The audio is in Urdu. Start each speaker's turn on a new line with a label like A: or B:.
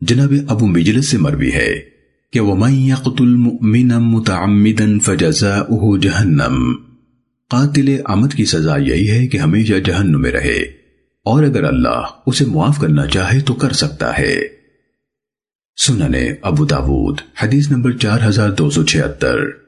A: جناب ابو مجلس سے مروی ہے کہ وَمَن يَقْتُلْ مُؤْمِنًا مُتَعَمِّدًا فَجَزَاؤُهُ جَهَنَّمْ قاتل عمد کی سزا یہی ہے کہ ہمیشہ جہنم میں رہے۔ اور اگر اللہ اسے معاف کرنا چاہے تو کر سکتا ہے۔ سننے ابو داود، حدیث نمبر چار ہزار دو سو چھہتر۔